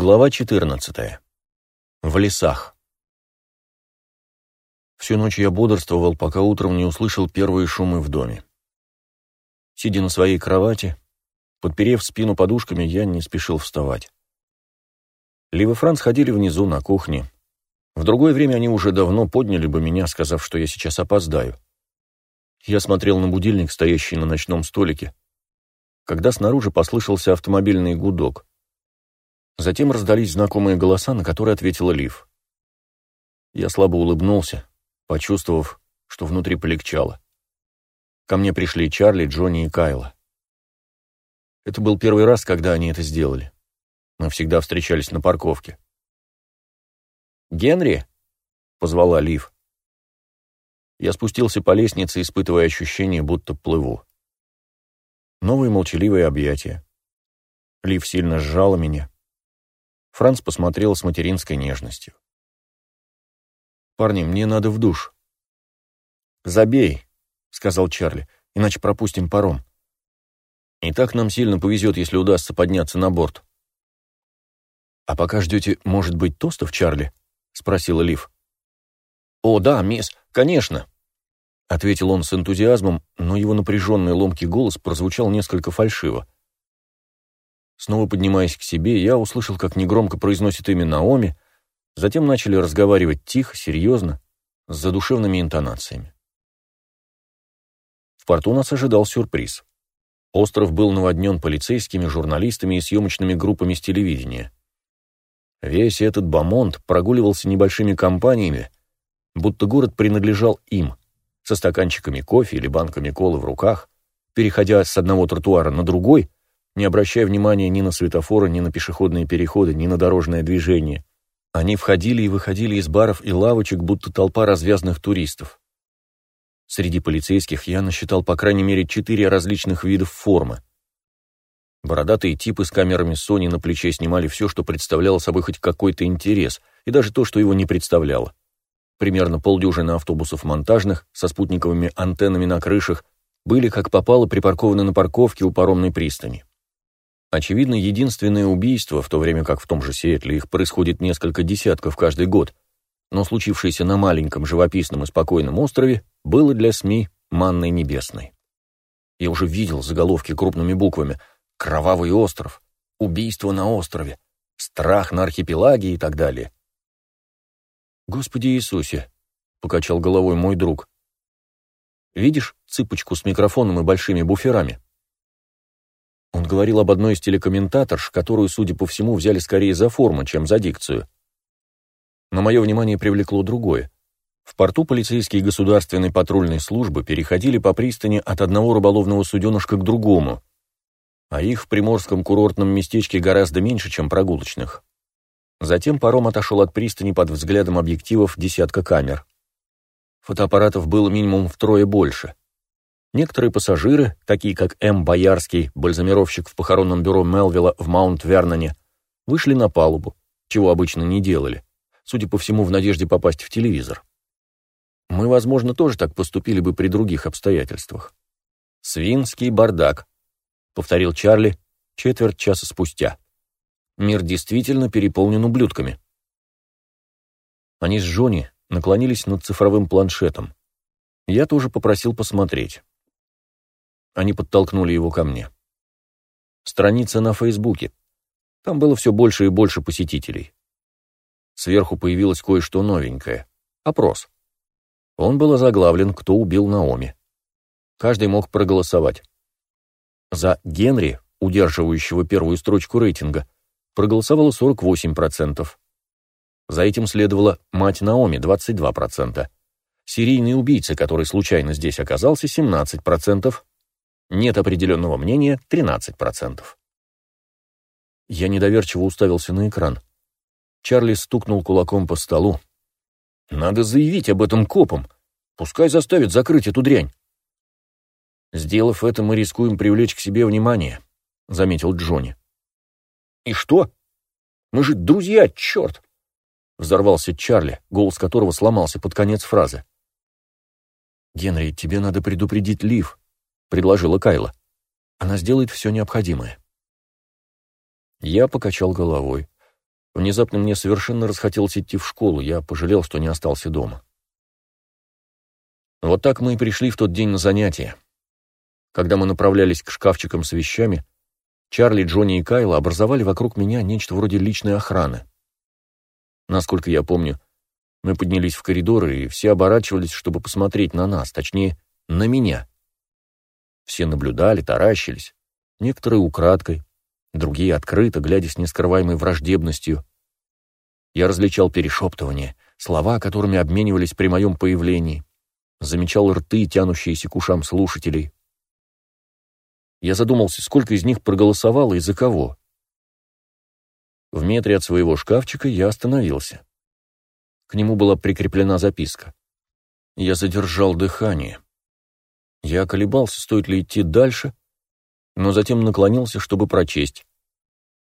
Глава 14. В лесах. Всю ночь я бодрствовал, пока утром не услышал первые шумы в доме. Сидя на своей кровати, подперев спину подушками, я не спешил вставать. Лив и Франц ходили внизу на кухне. В другое время они уже давно подняли бы меня, сказав, что я сейчас опоздаю. Я смотрел на будильник, стоящий на ночном столике, когда снаружи послышался автомобильный гудок. Затем раздались знакомые голоса, на которые ответила Лив. Я слабо улыбнулся, почувствовав, что внутри полегчало. Ко мне пришли Чарли, Джонни и Кайла. Это был первый раз, когда они это сделали. Мы всегда встречались на парковке. «Генри?» — позвала Лив. Я спустился по лестнице, испытывая ощущение, будто плыву. Новые молчаливые объятия. Лив сильно сжала меня. Франц посмотрел с материнской нежностью. «Парни, мне надо в душ». «Забей», — сказал Чарли, — «иначе пропустим паром. И так нам сильно повезет, если удастся подняться на борт». «А пока ждете, может быть, тостов, Чарли?» — спросила Лив. «О, да, мисс, конечно», — ответил он с энтузиазмом, но его напряженный ломкий голос прозвучал несколько фальшиво. Снова поднимаясь к себе, я услышал, как негромко произносит имя Наоми, затем начали разговаривать тихо, серьезно, с задушевными интонациями. В порту нас ожидал сюрприз. Остров был наводнен полицейскими, журналистами и съемочными группами с телевидения. Весь этот бомонд прогуливался небольшими компаниями, будто город принадлежал им, со стаканчиками кофе или банками колы в руках, переходя с одного тротуара на другой — не обращая внимания ни на светофоры, ни на пешеходные переходы, ни на дорожное движение. Они входили и выходили из баров и лавочек, будто толпа развязных туристов. Среди полицейских я насчитал по крайней мере четыре различных видов формы. Бородатые типы с камерами Sony на плече снимали все, что представляло собой хоть какой-то интерес, и даже то, что его не представляло. Примерно полдюжины автобусов монтажных со спутниковыми антеннами на крышах были, как попало, припаркованы на парковке у паромной пристани. Очевидно, единственное убийство, в то время как в том же Сиэтле их происходит несколько десятков каждый год, но случившееся на маленьком, живописном и спокойном острове, было для СМИ манной небесной. Я уже видел заголовки крупными буквами «Кровавый остров», «Убийство на острове», «Страх на архипелаге» и так далее. «Господи Иисусе!» — покачал головой мой друг. «Видишь цыпочку с микрофоном и большими буферами?» Он говорил об одной из телекомментаторш, которую, судя по всему, взяли скорее за форму, чем за дикцию. Но мое внимание привлекло другое. В порту полицейские государственной патрульной службы переходили по пристани от одного рыболовного суденышка к другому, а их в приморском курортном местечке гораздо меньше, чем прогулочных. Затем паром отошел от пристани под взглядом объективов десятка камер. Фотоаппаратов было минимум втрое больше. Некоторые пассажиры, такие как М. Боярский, бальзамировщик в похоронном бюро Мелвилла в Маунт-Верноне, вышли на палубу, чего обычно не делали, судя по всему, в надежде попасть в телевизор. Мы, возможно, тоже так поступили бы при других обстоятельствах. «Свинский бардак», — повторил Чарли четверть часа спустя. «Мир действительно переполнен ублюдками». Они с Джонни наклонились над цифровым планшетом. Я тоже попросил посмотреть. Они подтолкнули его ко мне. Страница на Фейсбуке. Там было все больше и больше посетителей. Сверху появилось кое-что новенькое. Опрос. Он был озаглавлен «Кто убил Наоми?». Каждый мог проголосовать. За Генри, удерживающего первую строчку рейтинга, проголосовало 48%. За этим следовала мать Наоми, 22%. Серийный убийца, который случайно здесь оказался, 17%. Нет определенного мнения 13%. Я недоверчиво уставился на экран. Чарли стукнул кулаком по столу. «Надо заявить об этом копам. Пускай заставят закрыть эту дрянь». «Сделав это, мы рискуем привлечь к себе внимание», — заметил Джонни. «И что? Мы же друзья, черт!» Взорвался Чарли, голос которого сломался под конец фразы. «Генри, тебе надо предупредить Лив», — предложила Кайла. «Она сделает все необходимое». Я покачал головой. Внезапно мне совершенно расхотелось идти в школу, я пожалел, что не остался дома. Вот так мы и пришли в тот день на занятия. Когда мы направлялись к шкафчикам с вещами, Чарли, Джонни и Кайла образовали вокруг меня нечто вроде личной охраны. Насколько я помню, мы поднялись в коридоры, и все оборачивались, чтобы посмотреть на нас, точнее, на меня. Все наблюдали, таращились, некоторые украдкой, другие открыто, глядя с нескрываемой враждебностью. Я различал перешептывания, слова, которыми обменивались при моем появлении, замечал рты, тянущиеся к ушам слушателей. Я задумался, сколько из них проголосовало и за кого. В метре от своего шкафчика я остановился. К нему была прикреплена записка. Я задержал дыхание. Я колебался, стоит ли идти дальше, но затем наклонился, чтобы прочесть.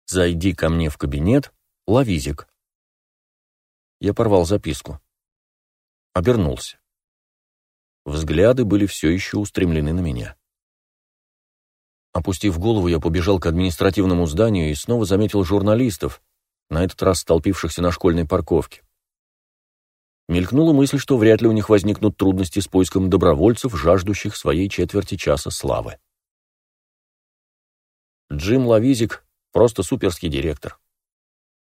«Зайди ко мне в кабинет, Лавизик». Я порвал записку. Обернулся. Взгляды были все еще устремлены на меня. Опустив голову, я побежал к административному зданию и снова заметил журналистов, на этот раз столпившихся на школьной парковке. Мелькнула мысль, что вряд ли у них возникнут трудности с поиском добровольцев, жаждущих своей четверти часа славы. Джим Лавизик — просто суперский директор.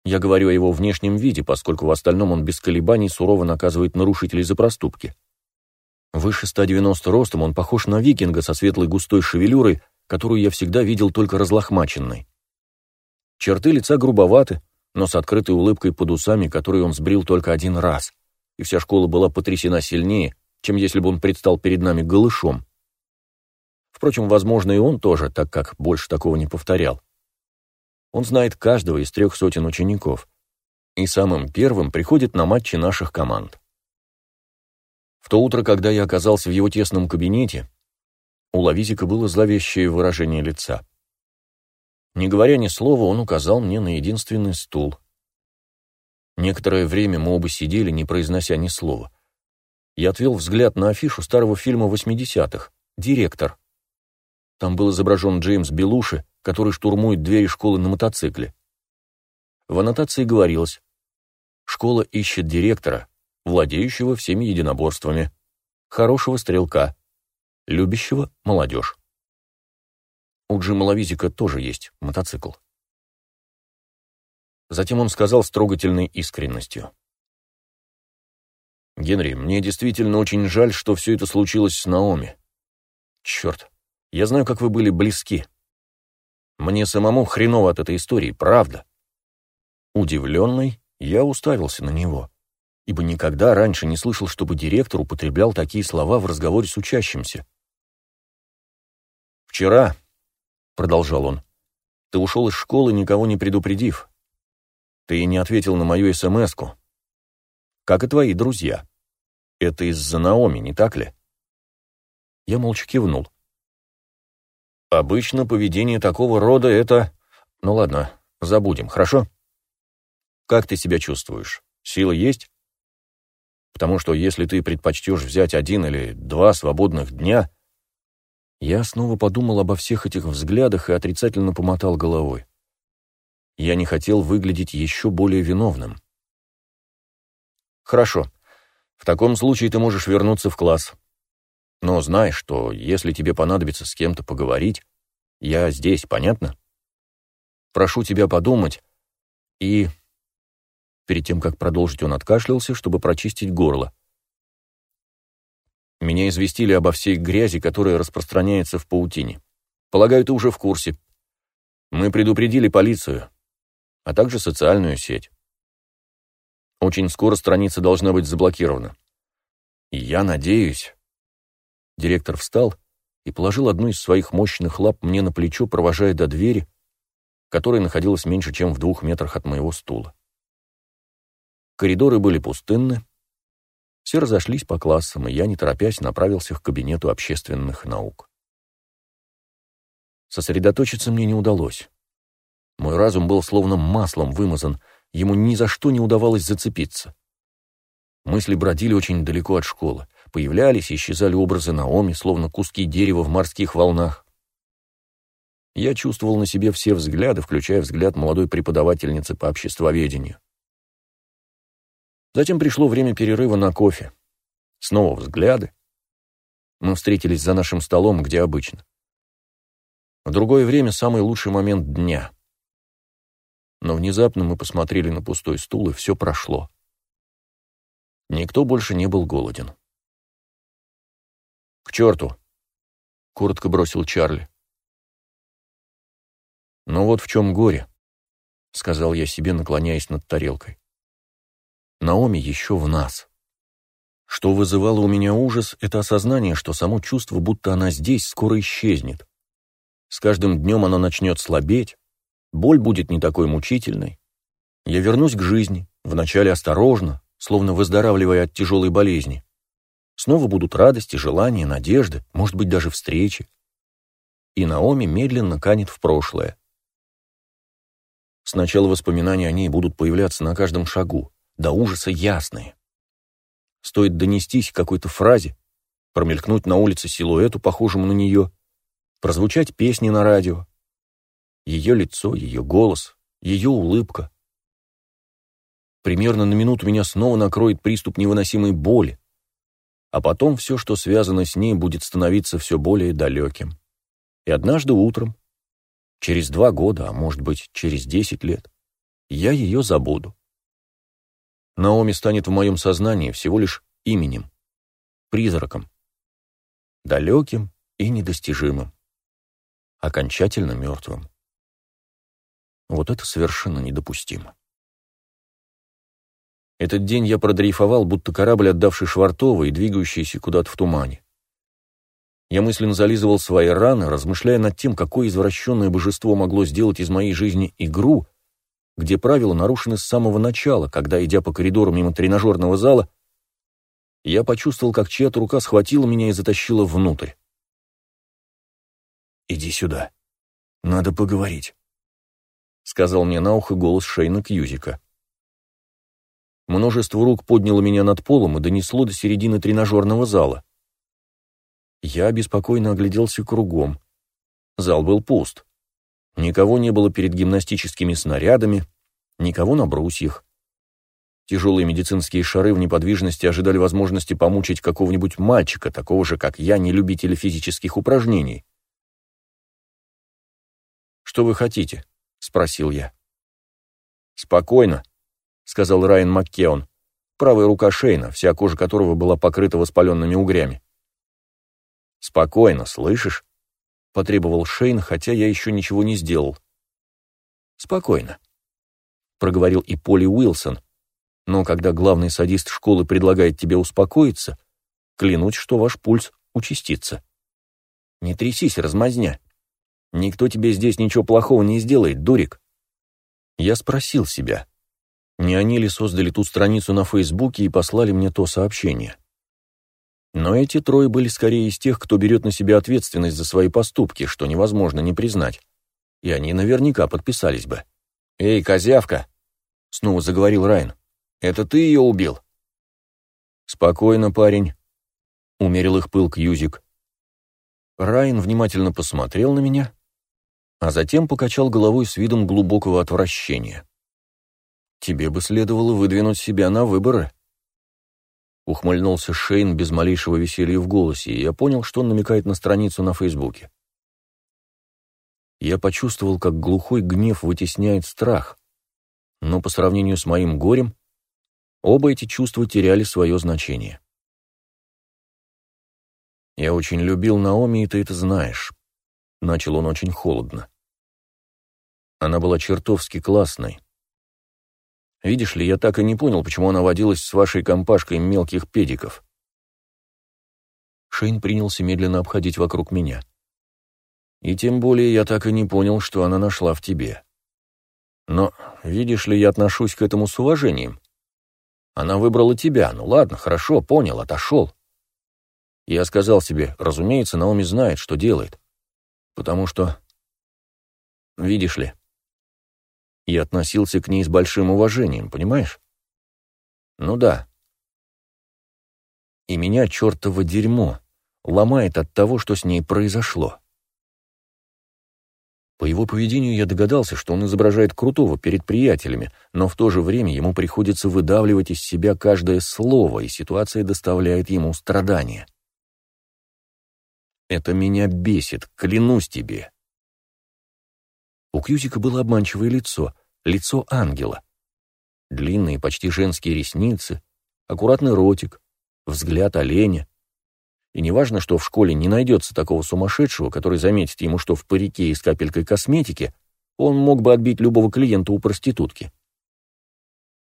Я говорю о его внешнем виде, поскольку в остальном он без колебаний сурово наказывает нарушителей за проступки. Выше 190 ростом он похож на викинга со светлой густой шевелюрой, которую я всегда видел только разлохмаченной. Черты лица грубоваты, но с открытой улыбкой под усами, которую он сбрил только один раз, и вся школа была потрясена сильнее, чем если бы он предстал перед нами голышом. Впрочем, возможно, и он тоже, так как больше такого не повторял. Он знает каждого из трех сотен учеников, и самым первым приходит на матчи наших команд. В то утро, когда я оказался в его тесном кабинете, у Лавизика было зловещее выражение лица. Не говоря ни слова, он указал мне на единственный стул. Некоторое время мы оба сидели, не произнося ни слова. Я отвел взгляд на афишу старого фильма 80-х «Директор». Там был изображен Джеймс Белуши, который штурмует двери школы на мотоцикле. В аннотации говорилось «Школа ищет директора, владеющего всеми единоборствами, хорошего стрелка, любящего молодежь. У Джима Лавизика тоже есть мотоцикл. Затем он сказал с трогательной искренностью. «Генри, мне действительно очень жаль, что все это случилось с Наоми. Черт, я знаю, как вы были близки. Мне самому хреново от этой истории, правда». Удивленный, я уставился на него ибо никогда раньше не слышал, чтобы директор употреблял такие слова в разговоре с учащимся. «Вчера», — продолжал он, — «ты ушел из школы, никого не предупредив. Ты не ответил на мою СМС-ку. Как и твои друзья. Это из-за Наоми, не так ли?» Я молча кивнул. «Обычно поведение такого рода — это... Ну ладно, забудем, хорошо? Как ты себя чувствуешь? Сила есть?» потому что если ты предпочтешь взять один или два свободных дня... Я снова подумал обо всех этих взглядах и отрицательно помотал головой. Я не хотел выглядеть еще более виновным. Хорошо. В таком случае ты можешь вернуться в класс. Но знай, что если тебе понадобится с кем-то поговорить, я здесь, понятно? Прошу тебя подумать и Перед тем, как продолжить, он откашлялся, чтобы прочистить горло. Меня известили обо всей грязи, которая распространяется в паутине. Полагаю, ты уже в курсе. Мы предупредили полицию, а также социальную сеть. Очень скоро страница должна быть заблокирована. И я надеюсь... Директор встал и положил одну из своих мощных лап мне на плечо, провожая до двери, которая находилась меньше, чем в двух метрах от моего стула. Коридоры были пустынны. Все разошлись по классам, и я, не торопясь, направился к кабинету общественных наук. Сосредоточиться мне не удалось. Мой разум был словно маслом вымазан, ему ни за что не удавалось зацепиться. Мысли бродили очень далеко от школы. Появлялись и исчезали образы Наоми, словно куски дерева в морских волнах. Я чувствовал на себе все взгляды, включая взгляд молодой преподавательницы по обществоведению. Затем пришло время перерыва на кофе. Снова взгляды. Мы встретились за нашим столом, где обычно. В другое время самый лучший момент дня. Но внезапно мы посмотрели на пустой стул, и все прошло. Никто больше не был голоден. «К черту!» — коротко бросил Чарли. «Но вот в чем горе», — сказал я себе, наклоняясь над тарелкой. «Наоми еще в нас». Что вызывало у меня ужас, это осознание, что само чувство, будто она здесь, скоро исчезнет. С каждым днем оно начнет слабеть, боль будет не такой мучительной. Я вернусь к жизни, вначале осторожно, словно выздоравливая от тяжелой болезни. Снова будут радости, желания, надежды, может быть, даже встречи. И Наоми медленно канет в прошлое. Сначала воспоминания о ней будут появляться на каждом шагу, до ужаса ясные. Стоит донестись к какой-то фразе, промелькнуть на улице силуэту, похожему на нее, прозвучать песни на радио. Ее лицо, ее голос, ее улыбка. Примерно на минуту меня снова накроет приступ невыносимой боли, а потом все, что связано с ней, будет становиться все более далеким. И однажды утром, через два года, а может быть, через десять лет, я ее забуду. Наоми станет в моем сознании всего лишь именем, призраком, далеким и недостижимым, окончательно мертвым. Вот это совершенно недопустимо. Этот день я продрейфовал, будто корабль, отдавший Швартова и двигающийся куда-то в тумане. Я мысленно зализывал свои раны, размышляя над тем, какое извращенное божество могло сделать из моей жизни игру, где правила нарушены с самого начала, когда, идя по коридору мимо тренажерного зала, я почувствовал, как чья-то рука схватила меня и затащила внутрь. «Иди сюда. Надо поговорить», — сказал мне на ухо голос Шейна Кьюзика. Множество рук подняло меня над полом и донесло до середины тренажерного зала. Я беспокойно огляделся кругом. Зал был пуст. Никого не было перед гимнастическими снарядами, никого на брусьях. Тяжелые медицинские шары в неподвижности ожидали возможности помучить какого-нибудь мальчика, такого же, как я, не любителя физических упражнений. «Что вы хотите?» — спросил я. «Спокойно», сказал Райан Маккеон, правая рука Шейна, вся кожа которого была покрыта воспаленными угрями. «Спокойно, слышишь?» — потребовал Шейн, хотя я еще ничего не сделал. «Спокойно», — проговорил и Поли Уилсон, но когда главный садист школы предлагает тебе успокоиться, клянусь, что ваш пульс участится. Не трясись, размазня. Никто тебе здесь ничего плохого не сделает, дурик. Я спросил себя, не они ли создали ту страницу на Фейсбуке и послали мне то сообщение? Но эти трое были скорее из тех, кто берет на себя ответственность за свои поступки, что невозможно не признать. И они наверняка подписались бы. «Эй, козявка!» — снова заговорил Райан. «Это ты ее убил?» «Спокойно, парень», — умерил их пыл Кьюзик. Райан внимательно посмотрел на меня, а затем покачал головой с видом глубокого отвращения. Тебе бы следовало выдвинуть себя на выборы. Ухмыльнулся Шейн без малейшего веселья в голосе, и я понял, что он намекает на страницу на Фейсбуке. Я почувствовал, как глухой гнев вытесняет страх, но по сравнению с моим горем, оба эти чувства теряли свое значение. «Я очень любил Наоми, и ты это знаешь», — начал он очень холодно. Она была чертовски классной, Видишь ли, я так и не понял, почему она водилась с вашей компашкой мелких педиков. Шейн принялся медленно обходить вокруг меня. И тем более я так и не понял, что она нашла в тебе. Но, видишь ли, я отношусь к этому с уважением. Она выбрала тебя, ну ладно, хорошо, понял, отошел. Я сказал себе, разумеется, Наоми знает, что делает. Потому что... Видишь ли, и относился к ней с большим уважением, понимаешь? Ну да. И меня чертово дерьмо ломает от того, что с ней произошло. По его поведению я догадался, что он изображает крутого перед приятелями, но в то же время ему приходится выдавливать из себя каждое слово, и ситуация доставляет ему страдания. Это меня бесит, клянусь тебе. У Кьюзика было обманчивое лицо, лицо ангела. Длинные, почти женские ресницы, аккуратный ротик, взгляд оленя, и неважно, что в школе не найдется такого сумасшедшего, который заметит ему, что в парике и с капелькой косметики он мог бы отбить любого клиента у проститутки.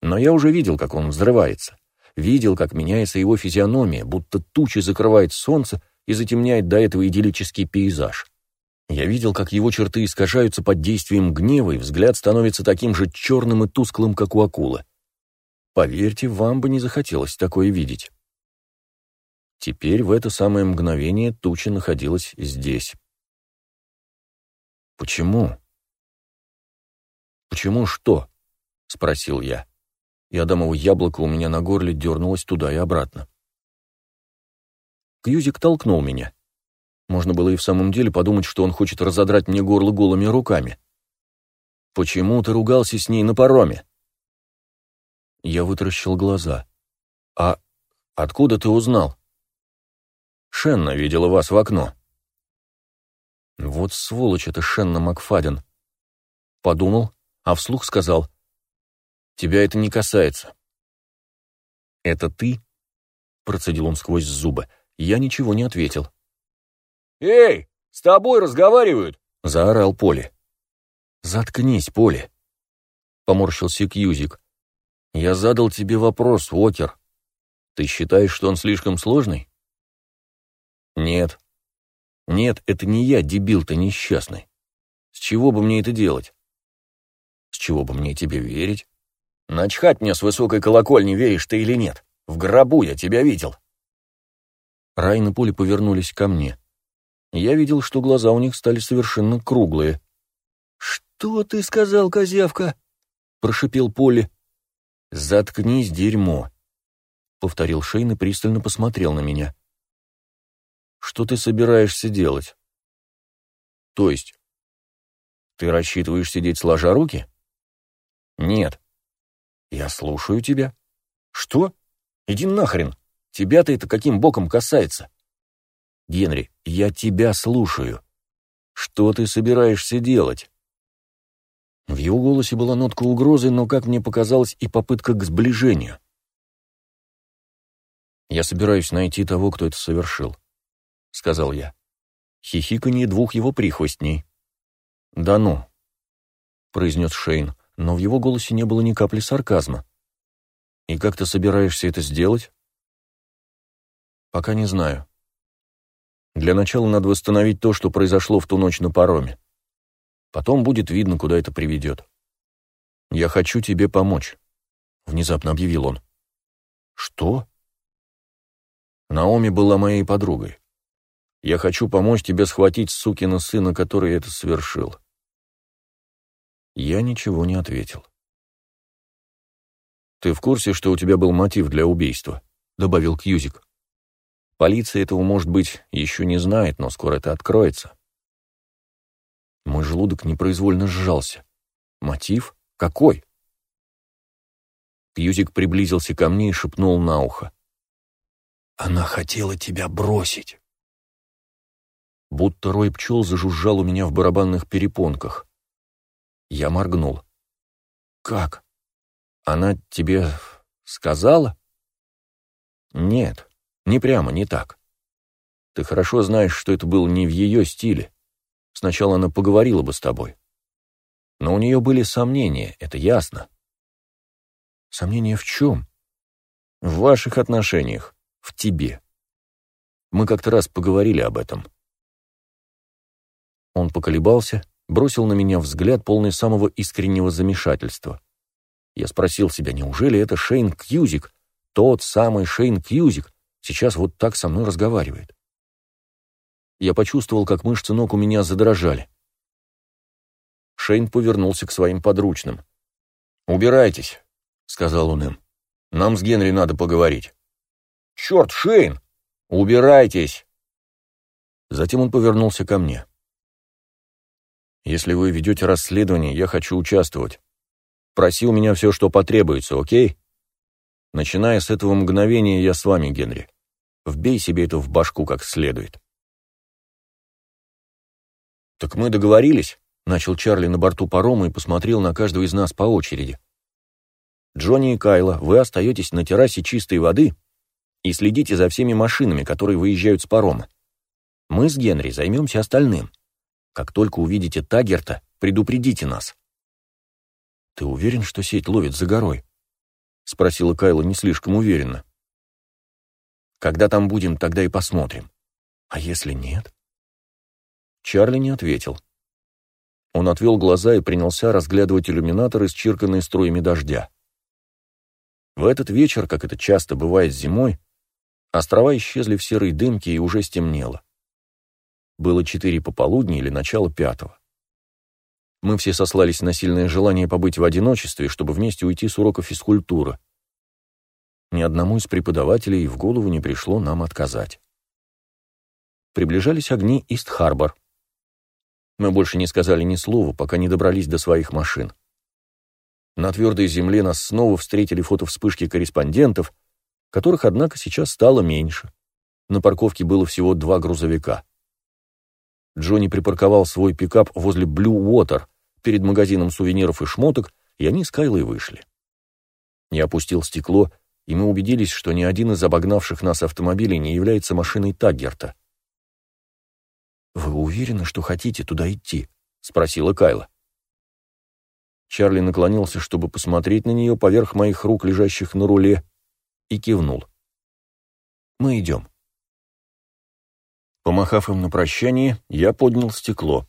Но я уже видел, как он взрывается. Видел, как меняется его физиономия, будто тучи закрывает солнце и затемняет до этого идиллический пейзаж. Я видел, как его черты искажаются под действием гнева, и взгляд становится таким же черным и тусклым, как у акулы. Поверьте, вам бы не захотелось такое видеть. Теперь в это самое мгновение туча находилась здесь. «Почему?» «Почему что?» — спросил я. И Адамово яблоко у меня на горле дернулось туда и обратно. Кьюзик толкнул меня. Можно было и в самом деле подумать, что он хочет разодрать мне горло голыми руками. «Почему ты ругался с ней на пароме?» Я вытаращил глаза. «А откуда ты узнал?» Шенна видела вас в окно». «Вот сволочь это Шенна Макфаден». Подумал, а вслух сказал, «Тебя это не касается». «Это ты?» — процедил он сквозь зубы. Я ничего не ответил. «Эй, с тобой разговаривают!» — заорал Поле. «Заткнись, Поле!» — поморщился Кьюзик. «Я задал тебе вопрос, Уокер. Ты считаешь, что он слишком сложный?» Нет. Нет, это не я, дебил ты несчастный. С чего бы мне это делать? С чего бы мне тебе верить? Начхать мне с высокой колокольни, веришь ты или нет. В гробу я тебя видел. Райн и Поли повернулись ко мне. Я видел, что глаза у них стали совершенно круглые. «Что ты сказал, козявка?» — прошипел Поли. «Заткнись, дерьмо», — повторил Шейн и пристально посмотрел на меня. Что ты собираешься делать? То есть? Ты рассчитываешь сидеть сложа руки? Нет. Я слушаю тебя. Что? Иди нахрен. Тебя-то это каким боком касается? Генри, я тебя слушаю. Что ты собираешься делать? В его голосе была нотка угрозы, но, как мне показалось, и попытка к сближению. Я собираюсь найти того, кто это совершил. — сказал я. Хихиканье двух его прихвостней. «Да ну», — произнес Шейн, но в его голосе не было ни капли сарказма. «И как ты собираешься это сделать?» «Пока не знаю. Для начала надо восстановить то, что произошло в ту ночь на пароме. Потом будет видно, куда это приведет. Я хочу тебе помочь», — внезапно объявил он. «Что?» Наоми была моей подругой. Я хочу помочь тебе схватить сукина сына, который это совершил». Я ничего не ответил. «Ты в курсе, что у тебя был мотив для убийства?» — добавил Кьюзик. «Полиция этого, может быть, еще не знает, но скоро это откроется». Мой желудок непроизвольно сжался. «Мотив? Какой?» Кьюзик приблизился ко мне и шепнул на ухо. «Она хотела тебя бросить». Будто рой пчел зажужжал у меня в барабанных перепонках. Я моргнул. «Как? Она тебе сказала?» «Нет, не прямо, не так. Ты хорошо знаешь, что это было не в ее стиле. Сначала она поговорила бы с тобой. Но у нее были сомнения, это ясно». «Сомнения в чем?» «В ваших отношениях, в тебе. Мы как-то раз поговорили об этом». Он поколебался, бросил на меня взгляд, полный самого искреннего замешательства. Я спросил себя, неужели это Шейн Кьюзик, тот самый Шейн Кьюзик, сейчас вот так со мной разговаривает? Я почувствовал, как мышцы ног у меня задрожали. Шейн повернулся к своим подручным. «Убирайтесь», — сказал он им. «Нам с Генри надо поговорить». «Черт, Шейн! Убирайтесь!» Затем он повернулся ко мне. Если вы ведете расследование, я хочу участвовать. Проси у меня все, что потребуется, окей? Начиная с этого мгновения, я с вами, Генри. Вбей себе это в башку как следует. «Так мы договорились», — начал Чарли на борту парома и посмотрел на каждого из нас по очереди. «Джонни и Кайла, вы остаетесь на террасе чистой воды и следите за всеми машинами, которые выезжают с парома. Мы с Генри займемся остальным. Как только увидите Тагерта, предупредите нас». «Ты уверен, что сеть ловит за горой?» — спросила Кайла не слишком уверенно. «Когда там будем, тогда и посмотрим. А если нет?» Чарли не ответил. Он отвел глаза и принялся разглядывать иллюминатор, исчирканный струями дождя. В этот вечер, как это часто бывает зимой, острова исчезли в серой дымке и уже стемнело. Было четыре пополудни или начало пятого. Мы все сослались на сильное желание побыть в одиночестве, чтобы вместе уйти с урока физкультуры. Ни одному из преподавателей в голову не пришло нам отказать. Приближались огни Ист-Харбор. Мы больше не сказали ни слова, пока не добрались до своих машин. На твердой земле нас снова встретили фотовспышки корреспондентов, которых, однако, сейчас стало меньше. На парковке было всего два грузовика. Джонни припарковал свой пикап возле Blue Water перед магазином сувениров и шмоток, и они с Кайлой вышли. Я опустил стекло, и мы убедились, что ни один из обогнавших нас автомобилей не является машиной Таггерта. «Вы уверены, что хотите туда идти?» — спросила Кайла. Чарли наклонился, чтобы посмотреть на нее поверх моих рук, лежащих на руле, и кивнул. «Мы идем». Помахав им на прощание, я поднял стекло.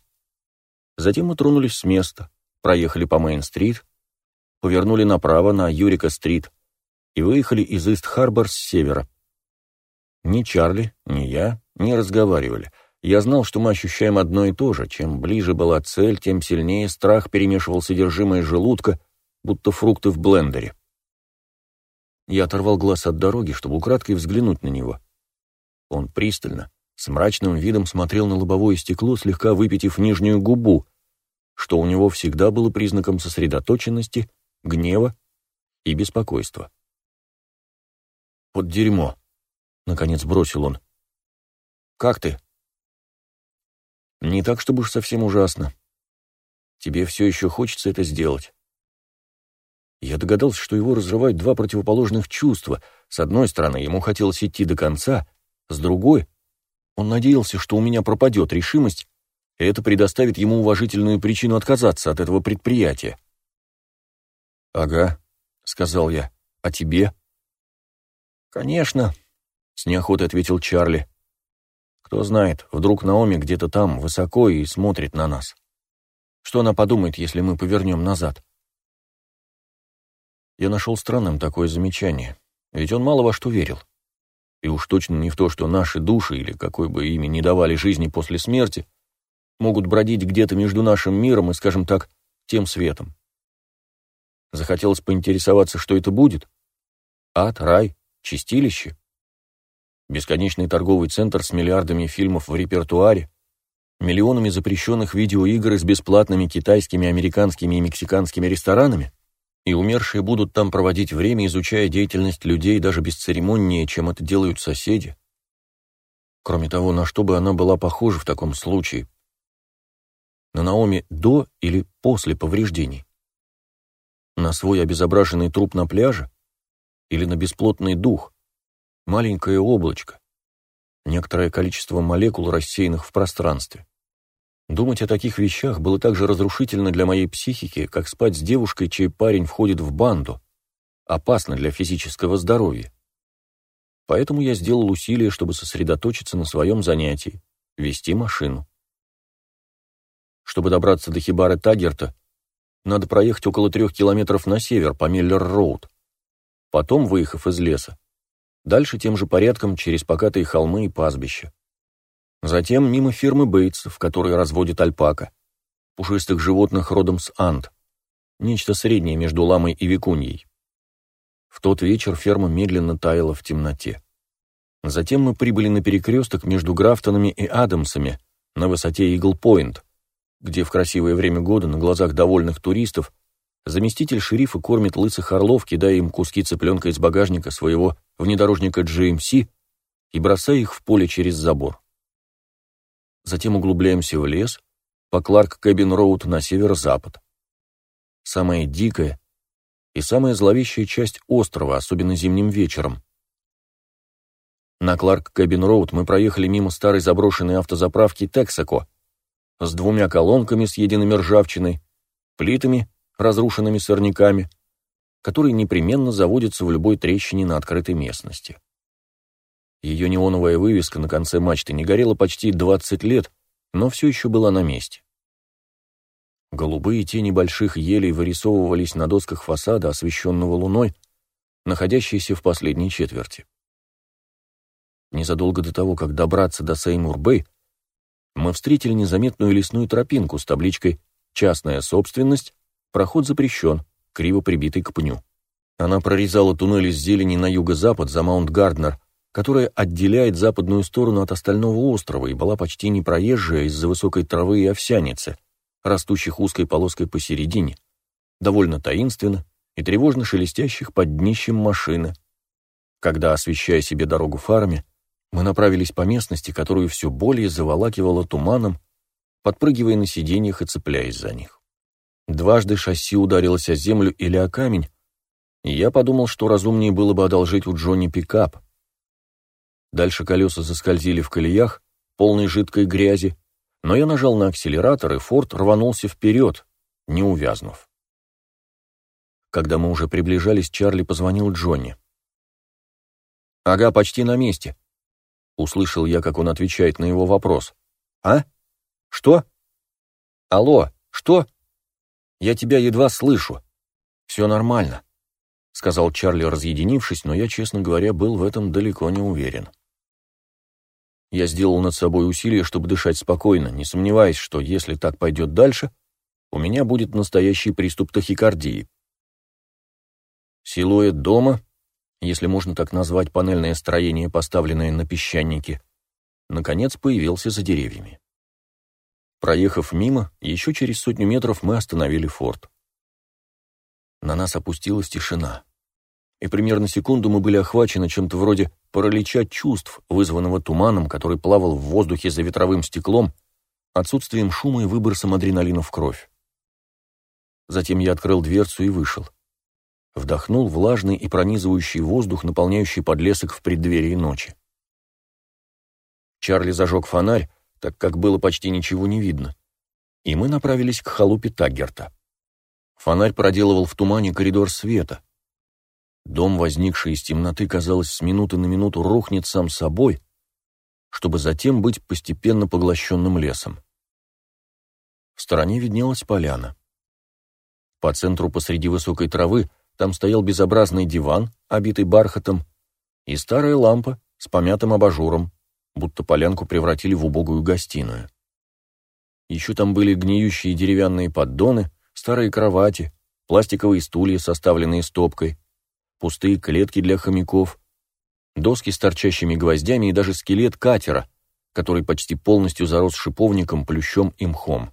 Затем мы тронулись с места, проехали по Мейн-стрит, повернули направо на Юрика-стрит и выехали из Ист-Харбор с севера. Ни Чарли, ни я не разговаривали — я знал, что мы ощущаем одно и то же. Чем ближе была цель, тем сильнее страх перемешивал содержимое желудка, будто фрукты в блендере. Я оторвал глаз от дороги, чтобы украдкой взглянуть на него. Он пристально, с мрачным видом смотрел на лобовое стекло, слегка выпитив нижнюю губу, что у него всегда было признаком сосредоточенности, гнева и беспокойства. «Вот дерьмо!» — наконец бросил он. «Как ты?» Не так, чтобы уж совсем ужасно. Тебе все еще хочется это сделать. Я догадался, что его разрывают два противоположных чувства. С одной стороны, ему хотелось идти до конца, с другой, он надеялся, что у меня пропадет решимость, и это предоставит ему уважительную причину отказаться от этого предприятия. «Ага», — сказал я, — «а тебе?» «Конечно», — с неохотой ответил Чарли. Кто знает, вдруг Наоми где-то там, высоко, и смотрит на нас. Что она подумает, если мы повернем назад? Я нашел странным такое замечание, ведь он мало во что верил. И уж точно не в то, что наши души, или какой бы ими ни давали жизни после смерти, могут бродить где-то между нашим миром и, скажем так, тем светом. Захотелось поинтересоваться, что это будет? Ад, рай, чистилище? бесконечный торговый центр с миллиардами фильмов в репертуаре, миллионами запрещенных видеоигр с бесплатными китайскими, американскими и мексиканскими ресторанами, и умершие будут там проводить время, изучая деятельность людей даже бесцеремоннее, чем это делают соседи. Кроме того, на что бы она была похожа в таком случае? На Наоми до или после повреждений? На свой обезображенный труп на пляже? Или на бесплотный дух, маленькое облачко, некоторое количество молекул, рассеянных в пространстве. Думать о таких вещах было так же разрушительно для моей психики, как спать с девушкой, чей парень входит в банду, опасно для физического здоровья. Поэтому я сделал усилие, чтобы сосредоточиться на своем занятии — вести машину. Чтобы добраться до Хибары Тагерта, надо проехать около трех километров на север по Миллер-Роуд. Потом, выехав из леса, Дальше тем же порядком через покатые холмы и пастбища. Затем мимо фермы Бейтсов, которые разводят альпака, пушистых животных родом с Анд, нечто среднее между ламой и викуньей. В тот вечер ферма медленно таяла в темноте. Затем мы прибыли на перекресток между Графтонами и Адамсами на высоте Игл-Пойнт, где в красивое время года на глазах довольных туристов заместитель шерифа кормит лысых орлов, кидая им куски цыпленка из багажника своего внедорожника GMC и бросая их в поле через забор. Затем углубляемся в лес, по Кларк Кэбин Роуд на северо-запад. Самая дикая и самая зловещая часть острова, особенно зимним вечером. На Кларк Кэбин Роуд мы проехали мимо старой заброшенной автозаправки Тексако с двумя колонками, съеденными ржавчиной, плитами, разрушенными сорняками, которые непременно заводятся в любой трещине на открытой местности. Ее неоновая вывеска на конце мачты не горела почти 20 лет, но все еще была на месте. Голубые тени больших елей вырисовывались на досках фасада, освещенного луной, находящейся в последней четверти. Незадолго до того, как добраться до Сеймур-Бэй, мы встретили незаметную лесную тропинку с табличкой «Частная собственность, проход запрещен, криво прибитый к пню». Она прорезала туннель из зелени на юго-запад за Маунт-Гарднер, которая отделяет западную сторону от остального острова и была почти непроезжая из-за высокой травы и овсяницы, растущих узкой полоской посередине, довольно таинственно и тревожно шелестящих под днищем машины, когда, освещая себе дорогу фарами, мы направились по местности, которую все более заволакивало туманом, подпрыгивая на сиденьях и цепляясь за них. Дважды шасси ударилось о землю или о камень, и я подумал, что разумнее было бы одолжить у Джонни пикап. Дальше колеса заскользили в колеях, полной жидкой грязи, но я нажал на акселератор, и Форд рванулся вперед, не увязнув. Когда мы уже приближались, Чарли позвонил Джонни. «Ага, почти на месте», Услышал я, как он отвечает на его вопрос. «А? Что? Алло, что? Я тебя едва слышу. Все нормально», — сказал Чарли, разъединившись, но я, честно говоря, был в этом далеко не уверен. Я сделал над собой усилие, чтобы дышать спокойно, не сомневаясь, что если так пойдет дальше, у меня будет настоящий приступ тахикардии. Силуэт дома, если можно так назвать панельное строение, поставленное на песчанике, наконец появился за деревьями. Проехав мимо, еще через сотню метров мы остановили форт. На нас опустилась тишина. И примерно секунду мы были охвачены чем-то вроде паралича чувств, вызванного туманом, который плавал в воздухе за ветровым стеклом, отсутствием шума и выбросом адреналина в кровь. Затем я открыл дверцу и вышел вдохнул влажный и пронизывающий воздух, наполняющий подлесок в преддверии ночи. Чарли зажег фонарь, так как было почти ничего не видно, и мы направились к халупе Таггерта. Фонарь проделывал в тумане коридор света. Дом, возникший из темноты, казалось, с минуты на минуту рухнет сам собой, чтобы затем быть постепенно поглощенным лесом. В стороне виднелась поляна. По центру посреди высокой травы там стоял безобразный диван, обитый бархатом, и старая лампа с помятым абажуром, будто полянку превратили в убогую гостиную. Еще там были гниющие деревянные поддоны, старые кровати, пластиковые стулья, составленные стопкой, пустые клетки для хомяков, доски с торчащими гвоздями и даже скелет катера, который почти полностью зарос шиповником, плющом и мхом.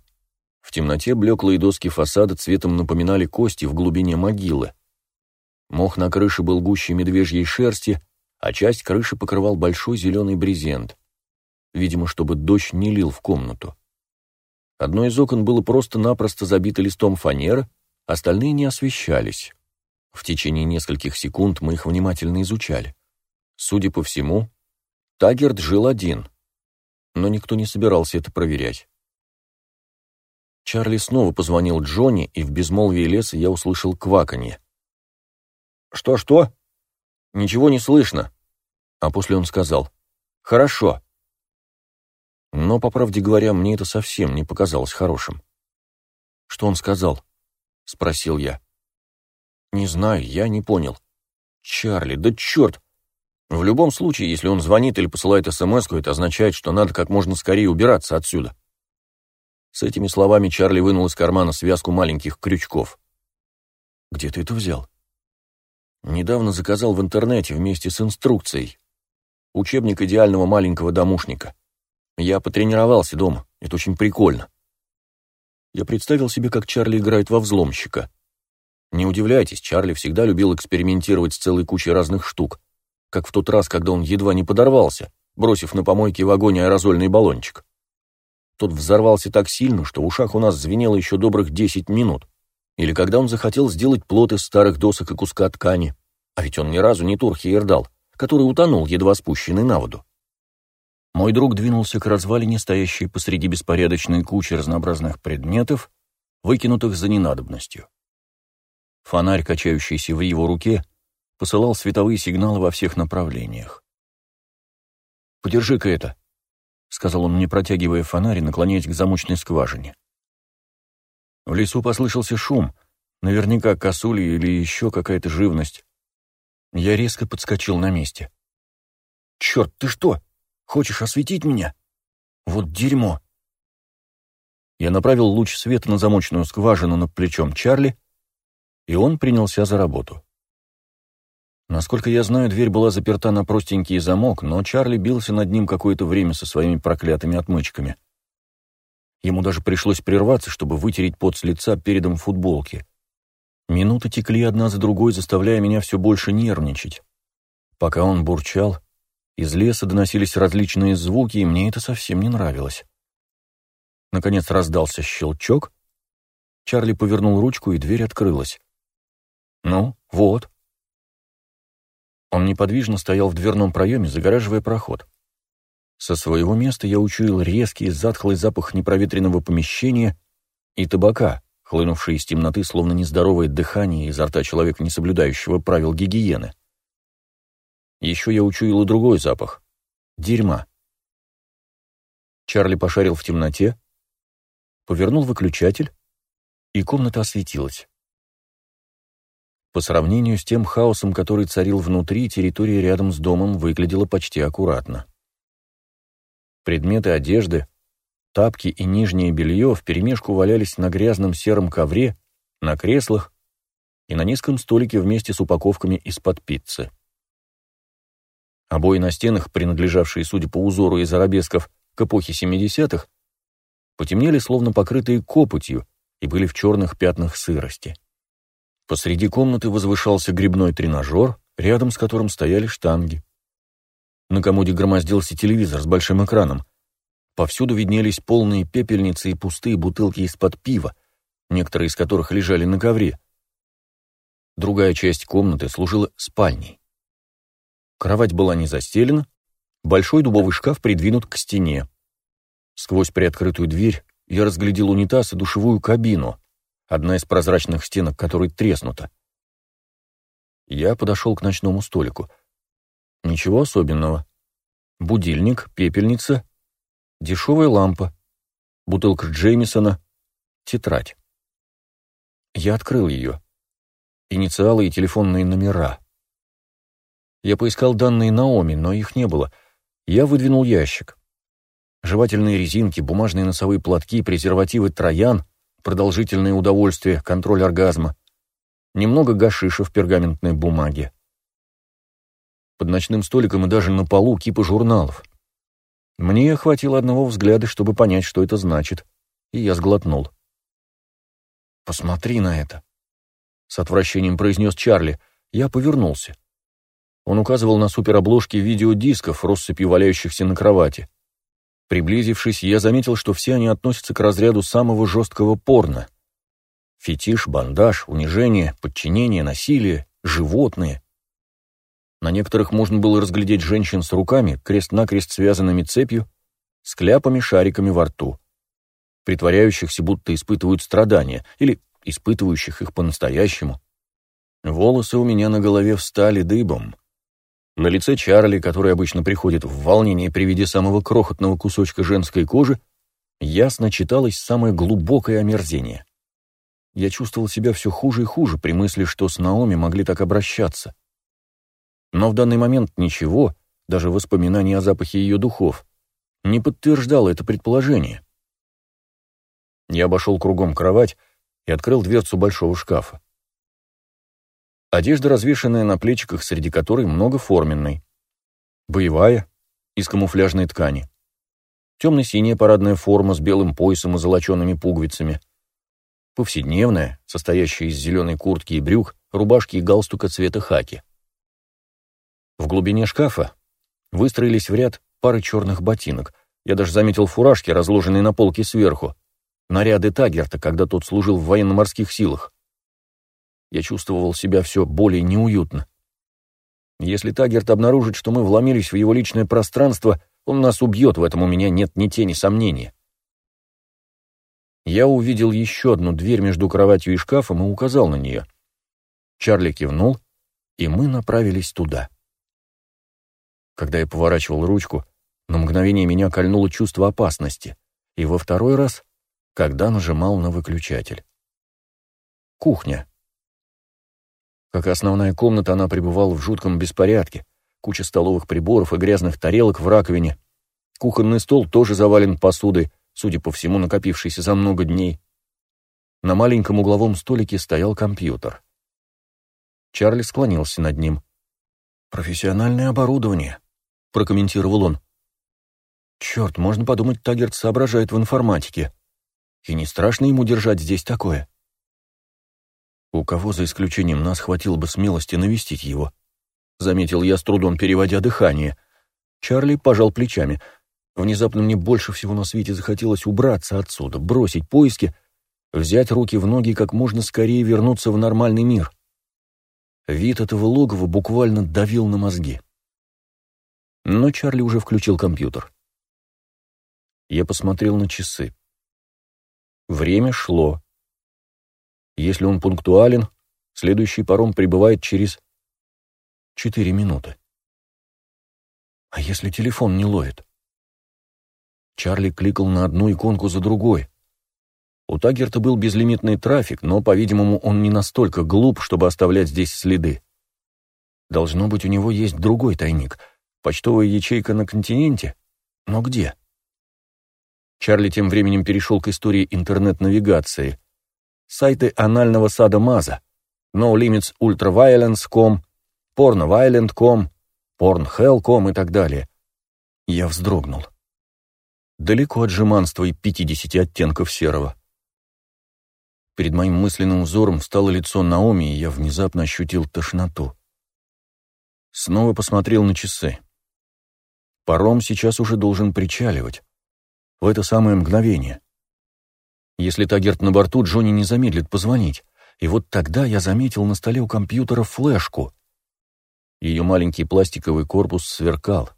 В темноте блеклые доски фасада цветом напоминали кости в глубине могилы. Мох на крыше был гуще медвежьей шерсти, а часть крыши покрывал большой зеленый брезент. Видимо, чтобы дождь не лил в комнату. Одно из окон было просто-напросто забито листом фанеры, остальные не освещались. В течение нескольких секунд мы их внимательно изучали. Судя по всему, Тагерт жил один, но никто не собирался это проверять. Чарли снова позвонил Джонни, и в безмолвии леса я услышал кваканье. «Что-что?» «Ничего не слышно». А после он сказал «Хорошо». Но, по правде говоря, мне это совсем не показалось хорошим. «Что он сказал?» — спросил я. «Не знаю, я не понял». «Чарли, да черт! В любом случае, если он звонит или посылает смс это означает, что надо как можно скорее убираться отсюда». С этими словами Чарли вынул из кармана связку маленьких крючков. «Где ты это взял?» Недавно заказал в интернете вместе с инструкцией. Учебник идеального маленького домушника. Я потренировался дома, это очень прикольно. Я представил себе, как Чарли играет во взломщика. Не удивляйтесь, Чарли всегда любил экспериментировать с целой кучей разных штук, как в тот раз, когда он едва не подорвался, бросив на помойке в огонь аэрозольный баллончик. Тот взорвался так сильно, что в ушах у нас звенело еще добрых 10 минут. Или когда он захотел сделать плот из старых досок и куска ткани. А ведь он ни разу не Турхиердал, который утонул, едва спущенный на воду. Мой друг двинулся к развалине, стоящей посреди беспорядочной кучи разнообразных предметов, выкинутых за ненадобностью. Фонарь, качающийся в его руке, посылал световые сигналы во всех направлениях. «Подержи-ка это», — сказал он мне, протягивая фонарь и наклоняясь к замочной скважине. В лесу послышался шум, наверняка косули или еще какая-то живность. Я резко подскочил на месте. «Черт, ты что, хочешь осветить меня? Вот дерьмо!» Я направил луч света на замочную скважину над плечом Чарли, и он принялся за работу. Насколько я знаю, дверь была заперта на простенький замок, но Чарли бился над ним какое-то время со своими проклятыми отмычками. Ему даже пришлось прерваться, чтобы вытереть пот с лица передом футболки. Минуты текли одна за другой, заставляя меня все больше нервничать. Пока он бурчал, из леса доносились различные звуки, и мне это совсем не нравилось. Наконец раздался щелчок. Чарли повернул ручку, и дверь открылась. «Ну, вот», он неподвижно стоял в дверном проеме, загораживая проход. Со своего места я учуял резкий, затхлый запах непроветренного помещения и табака, хлынувший из темноты, словно нездоровое дыхание изо рта человека, не соблюдающего правил гигиены. Еще я учуял и другой запах — дерьма. Чарли пошарил в темноте, повернул выключатель, и комната осветилась. По сравнению с тем хаосом, который царил внутри, территория рядом с домом выглядела почти аккуратно. Предметы одежды, тапки и нижнее белье вперемешку валялись на грязном сером ковре, на креслах и на низком столике вместе с упаковками из-под пиццы. Обои на стенах, принадлежавшие, судя по узору из арабесков, к эпохе 70-х, потемнели, словно покрытые копотью, и были в черных пятнах сырости. Посреди комнаты возвышался грибной тренажер, рядом с которым стояли штанги. На комоде громоздился телевизор с большим экраном. Повсюду виднелись полные пепельницы и пустые бутылки из-под пива, некоторые из которых лежали на ковре. Другая часть комнаты служила спальней. Кровать была не застелена, большой дубовый шкаф придвинут к стене. Сквозь приоткрытую дверь я разглядел унитаз и душевую кабину, одна из прозрачных стенок которой треснута. Я подошел к ночному столику. Ничего особенного. Будильник, пепельница, дешевая лампа, бутылка Джеймисона, тетрадь. Я открыл ее. Инициалы и телефонные номера. Я поискал данные Наоми, но их не было. Я выдвинул ящик. Жевательные резинки, бумажные носовые платки, презервативы Троян — продолжительное удовольствие, контроль оргазма, немного гашиша в пергаментной бумаге. Под ночным столиком и даже на полу кипа журналов. Мне хватило одного взгляда, чтобы понять, что это значит, и я сглотнул. «Посмотри на это!» — с отвращением произнес Чарли. Я повернулся. Он указывал на суперобложки видеодисков, россыпью валяющихся на кровати. Приблизившись, я заметил, что все они относятся к разряду самого жесткого порно. Фетиш, бандаж, унижение, подчинение, насилие, животные. На некоторых можно было разглядеть женщин с руками, крест-накрест связанными цепью, с кляпами-шариками во рту, притворяющихся, будто испытывают страдания, или испытывающих их по-настоящему. Волосы у меня на голове встали дыбом. На лице Чарли, который обычно приходит в волнение при виде самого крохотного кусочка женской кожи, ясно читалось самое глубокое омерзение. Я чувствовал себя все хуже и хуже при мысли, что с Наоми могли так обращаться. Но в данный момент ничего, даже воспоминания о запахе ее духов, не подтверждало это предположение. Я обошел кругом кровать и открыл дверцу большого шкафа. Одежда, развешанная на плечиках, среди которой много форменной. Боевая, из камуфляжной ткани. Темно-синяя парадная форма с белым поясом и золочеными пуговицами. Повседневная, состоящая из зеленой куртки и брюк, рубашки и галстука цвета хаки. В глубине шкафа выстроились в ряд пары черных ботинок. Я даже заметил фуражки, разложенные на полке сверху. Наряды Тагерта, когда тот служил в военно-морских силах. Я чувствовал себя все более неуютно. Если Тагерт обнаружит, что мы вломились в его личное пространство, он нас убьет, в этом у меня нет ни тени сомнения. Я увидел еще одну дверь между кроватью и шкафом и указал на нее. Чарли кивнул, и мы направились туда. Когда я поворачивал ручку, на мгновение меня кольнуло чувство опасности, и во второй раз, когда нажимал на выключатель. Кухня. Как основная комната, она пребывала в жутком беспорядке. Куча столовых приборов и грязных тарелок в раковине. Кухонный стол тоже завален посудой, судя по всему, накопившейся за много дней. На маленьком угловом столике стоял компьютер. Чарли склонился над ним. «Профессиональное оборудование», — прокомментировал он. «Черт, можно подумать, Таггерт соображает в информатике. И не страшно ему держать здесь такое?» У кого, за исключением нас, хватило бы смелости навестить его? Заметил я, с трудом переводя дыхание. Чарли пожал плечами. Внезапно мне больше всего на свете захотелось убраться отсюда, бросить поиски, взять руки в ноги и как можно скорее вернуться в нормальный мир. Вид этого логова буквально давил на мозги. Но Чарли уже включил компьютер. Я посмотрел на часы. Время шло. Если он пунктуален, следующий паром прибывает через четыре минуты. А если телефон не ловит? Чарли кликал на одну иконку за другой. У Тагерта был безлимитный трафик, но, по-видимому, он не настолько глуп, чтобы оставлять здесь следы. Должно быть, у него есть другой тайник. Почтовая ячейка на континенте? Но где? Чарли тем временем перешел к истории интернет-навигации сайты анального сада Маза, No Limits Ultraviolence.com, PornoViolent.com, PornHell.com и так далее. Я вздрогнул. Далеко от жеманства и 50 оттенков серого. Перед моим мысленным взором встало лицо Наоми, и я внезапно ощутил тошноту. Снова посмотрел на часы. Паром сейчас уже должен причаливать. В это самое мгновение. Если Тагерт на борту, Джонни не замедлит позвонить. И вот тогда я заметил на столе у компьютера флешку. Ее маленький пластиковый корпус сверкал.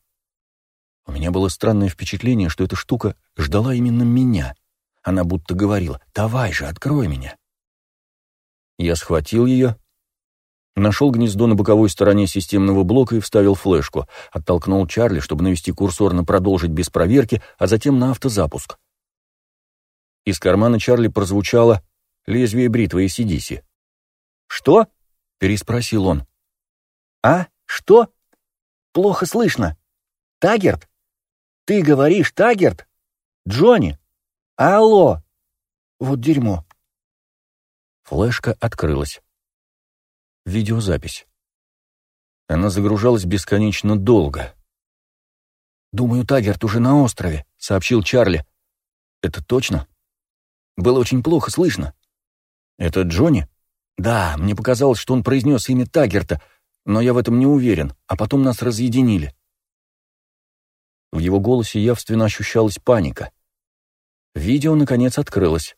У меня было странное впечатление, что эта штука ждала именно меня. Она будто говорила «Давай же, открой меня». Я схватил ее, нашел гнездо на боковой стороне системного блока и вставил флешку, оттолкнул Чарли, чтобы навести курсор на «Продолжить без проверки», а затем на автозапуск. Из кармана Чарли прозвучало лезвие бритвы и сидиси. «Что?» — переспросил он. «А? Что? Плохо слышно. Тагерт? Ты говоришь, Тагерт? Джонни? Алло! Вот дерьмо!» Флешка открылась. Видеозапись. Она загружалась бесконечно долго. «Думаю, Тагерт уже на острове», — сообщил Чарли. «Это точно?» Было очень плохо слышно. «Это Джонни?» «Да, мне показалось, что он произнес имя Тагерта, но я в этом не уверен, а потом нас разъединили». В его голосе явственно ощущалась паника. Видео, наконец, открылось.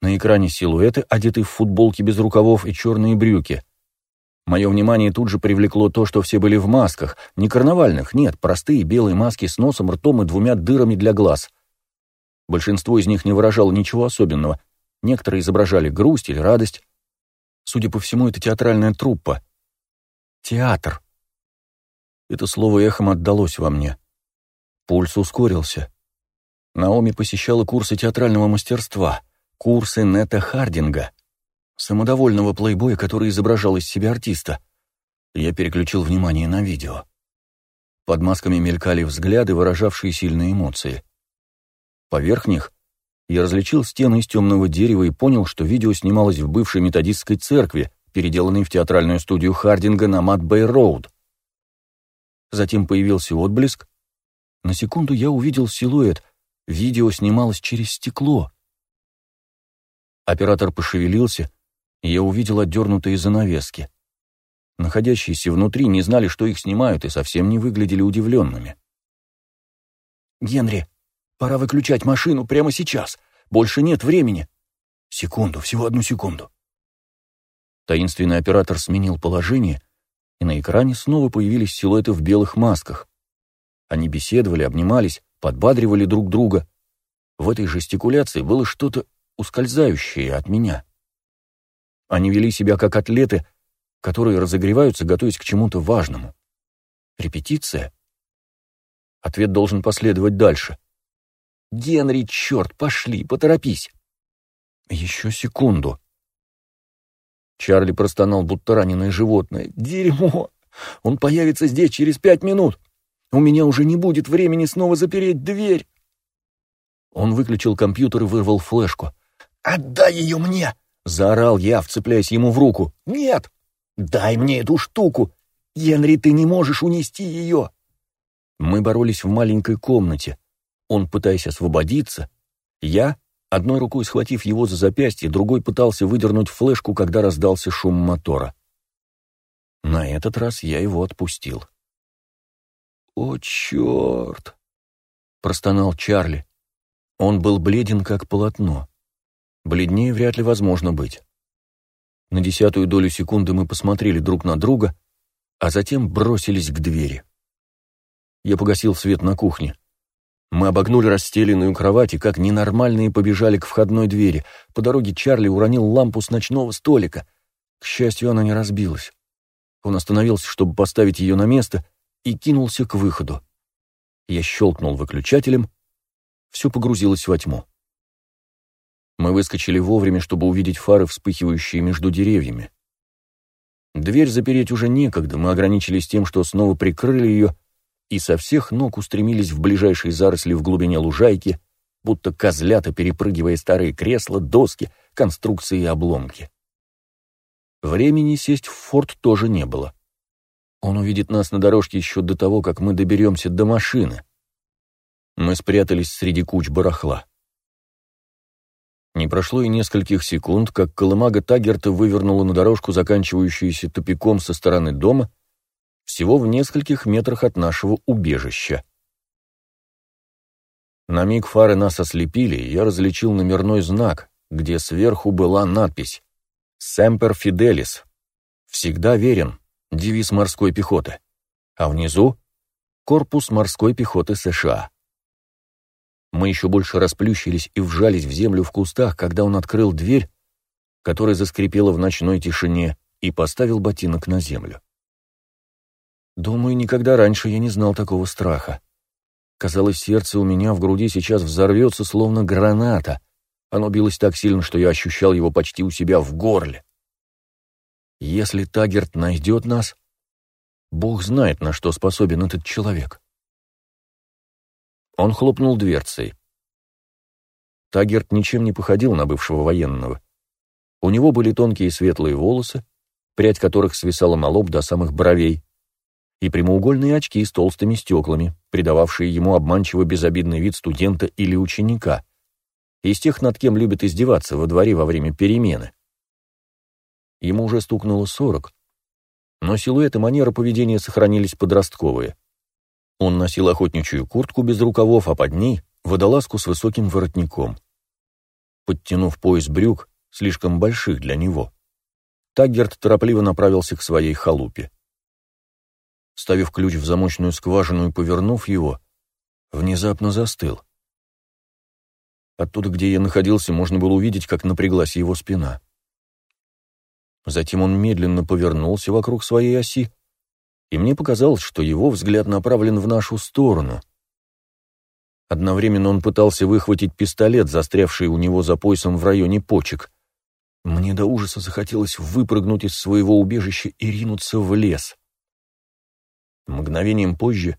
На экране силуэты, одетые в футболки без рукавов и черные брюки. Мое внимание тут же привлекло то, что все были в масках. Не карнавальных, нет, простые белые маски с носом, ртом и двумя дырами для глаз. Большинство из них не выражало ничего особенного. Некоторые изображали грусть или радость. Судя по всему, это театральная труппа. Театр. Это слово эхом отдалось во мне. Пульс ускорился. Наоми посещала курсы театрального мастерства, курсы Нета Хардинга, самодовольного плейбоя, который изображал из себя артиста. Я переключил внимание на видео. Под масками мелькали взгляды, выражавшие сильные эмоции. Поверх них я различил стены из темного дерева и понял, что видео снималось в бывшей методистской церкви, переделанной в театральную студию Хардинга на Матбэй-Роуд. Затем появился отблеск. На секунду я увидел силуэт. Видео снималось через стекло. Оператор пошевелился, и я увидел отдернутые занавески. Находящиеся внутри не знали, что их снимают, и совсем не выглядели удивленными. «Генри, пора выключать машину прямо сейчас. Больше нет времени». «Секунду, всего одну секунду». Таинственный оператор сменил положение, и на экране снова появились силуэты в белых масках. Они беседовали, обнимались, подбадривали друг друга. В этой жестикуляции было что-то ускользающее от меня. Они вели себя как атлеты, которые разогреваются, готовясь к чему-то важному. Репетиция? Ответ должен последовать дальше. «Генри, черт, пошли, поторопись!» «Еще секунду!» Чарли простонал, будто раненое животное. «Дерьмо! Он появится здесь через пять минут! У меня уже не будет времени снова запереть дверь!» Он выключил компьютер и вырвал флешку. «Отдай ее мне!» — заорал я, вцепляясь ему в руку. «Нет! Дай мне эту штуку! Генри, ты не можешь унести ее!» Мы боролись в маленькой комнате. Он, пытаясь освободиться, я, одной рукой схватив его за запястье, другой пытался выдернуть флешку, когда раздался шум мотора. На этот раз я его отпустил. «О, черт!» — простонал Чарли. Он был бледен, как полотно. Бледнее вряд ли возможно быть. На десятую долю секунды мы посмотрели друг на друга, а затем бросились к двери. Я погасил свет на кухне. Мы обогнули расстеленную кровать и как ненормальные побежали к входной двери. По дороге Чарли уронил лампу с ночного столика. К счастью, она не разбилась. Он остановился, чтобы поставить ее на место, и кинулся к выходу. Я щелкнул выключателем, все погрузилось во тьму. Мы выскочили вовремя, чтобы увидеть фары, вспыхивающие между деревьями. Дверь запереть уже некогда, мы ограничились тем, что снова прикрыли ее, и со всех ног устремились в ближайшие заросли в глубине лужайки, будто козлята, перепрыгивая старые кресла, доски, конструкции и обломки. Времени сесть в форт тоже не было. Он увидит нас на дорожке еще до того, как мы доберемся до машины. Мы спрятались среди куч барахла. Не прошло и нескольких секунд, как колымага Тагерта вывернула на дорожку, заканчивающуюся тупиком со стороны дома, всего в нескольких метрах от нашего убежища. На миг фары нас ослепили, и я различил номерной знак, где сверху была надпись «Семпер Фиделис» — «Всегда верен», девиз морской пехоты, а внизу — «Корпус морской пехоты США». Мы еще больше расплющились и вжались в землю в кустах, когда он открыл дверь, которая заскрипела в ночной тишине, и поставил ботинок на землю. Думаю, никогда раньше я не знал такого страха. Казалось, сердце у меня в груди сейчас взорвется, словно граната. Оно билось так сильно, что я ощущал его почти у себя в горле. Если Тагерт найдет нас, Бог знает, на что способен этот человек. Он хлопнул дверцей. Тагерт ничем не походил на бывшего военного. У него были тонкие светлые волосы, прядь которых свисала на лоб до самых бровей, и прямоугольные очки с толстыми стеклами, придававшие ему обманчиво безобидный вид студента или ученика, из тех, над кем любят издеваться во дворе во время перемены. Ему уже стукнуло сорок, но силуэт и манера поведения сохранились подростковые. Он носил охотничью куртку без рукавов, а под ней — водолазку с высоким воротником. Подтянув пояс брюк, слишком больших для него, Таггерт торопливо направился к своей халупе. Ставив ключ в замочную скважину и повернув его, внезапно застыл. Оттуда, где я находился, можно было увидеть, как напряглась его спина. Затем он медленно повернулся вокруг своей оси, и мне показалось, что его взгляд направлен в нашу сторону. Одновременно он пытался выхватить пистолет, застрявший у него за поясом в районе почек. Мне до ужаса захотелось выпрыгнуть из своего убежища и ринуться в лес. Мгновением позже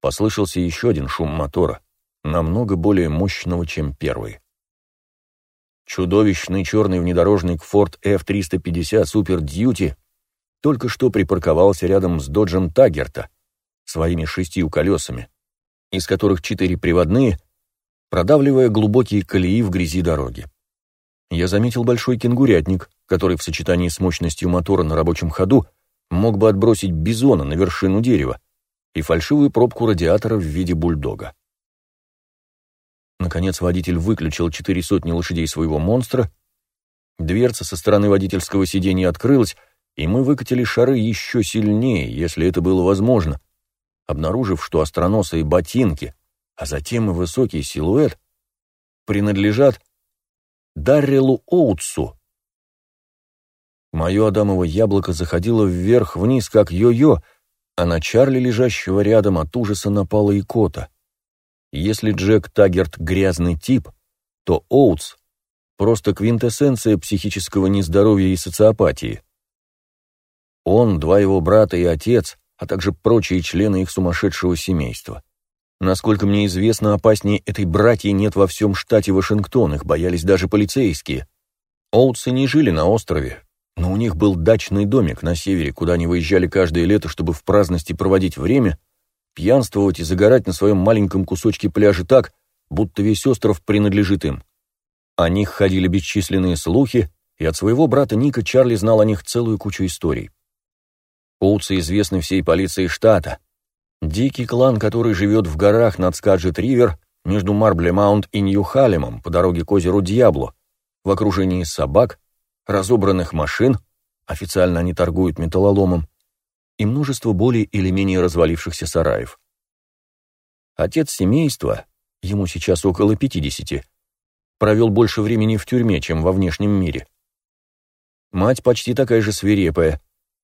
послышался еще один шум мотора, намного более мощного, чем первый. Чудовищный черный внедорожник Ford F-350 Super Duty только что припарковался рядом с доджем Тагерта своими шестью колесами, из которых четыре приводные, продавливая глубокие колеи в грязи дороги. Я заметил большой кенгурятник, который в сочетании с мощностью мотора на рабочем ходу мог бы отбросить бизона на вершину дерева и фальшивую пробку радиатора в виде бульдога. Наконец водитель выключил четыре сотни лошадей своего монстра, дверца со стороны водительского сиденья открылась, и мы выкатили шары еще сильнее, если это было возможно, обнаружив, что остроносые ботинки, а затем и высокий силуэт принадлежат Даррелу Оутсу. Мое адамово яблоко заходило вверх-вниз, как йо-йо, а на Чарли, лежащего рядом, от ужаса напала икота. Если Джек Таггерт грязный тип, то Оутс — просто квинтэссенция психического нездоровья и социопатии. Он, два его брата и отец, а также прочие члены их сумасшедшего семейства. Насколько мне известно, опаснее этой братьи нет во всем штате Вашингтон, их боялись даже полицейские. Оутсы не жили на острове, но у них был дачный домик на севере, куда они выезжали каждое лето, чтобы в праздности проводить время — пьянствовать и загорать на своем маленьком кусочке пляжа так, будто весь остров принадлежит им. О них ходили бесчисленные слухи, и от своего брата Ника Чарли знал о них целую кучу историй. Поутсы известны всей полиции штата. Дикий клан, который живет в горах над Скаджет-Ривер, между Марбле-Маунт и Нью-Халемом по дороге к озеру Дьябло, в окружении собак, разобранных машин, официально они торгуют металлоломом, и множество более или менее развалившихся сараев. Отец семейства, ему сейчас около 50, провел больше времени в тюрьме, чем во внешнем мире. Мать почти такая же свирепая,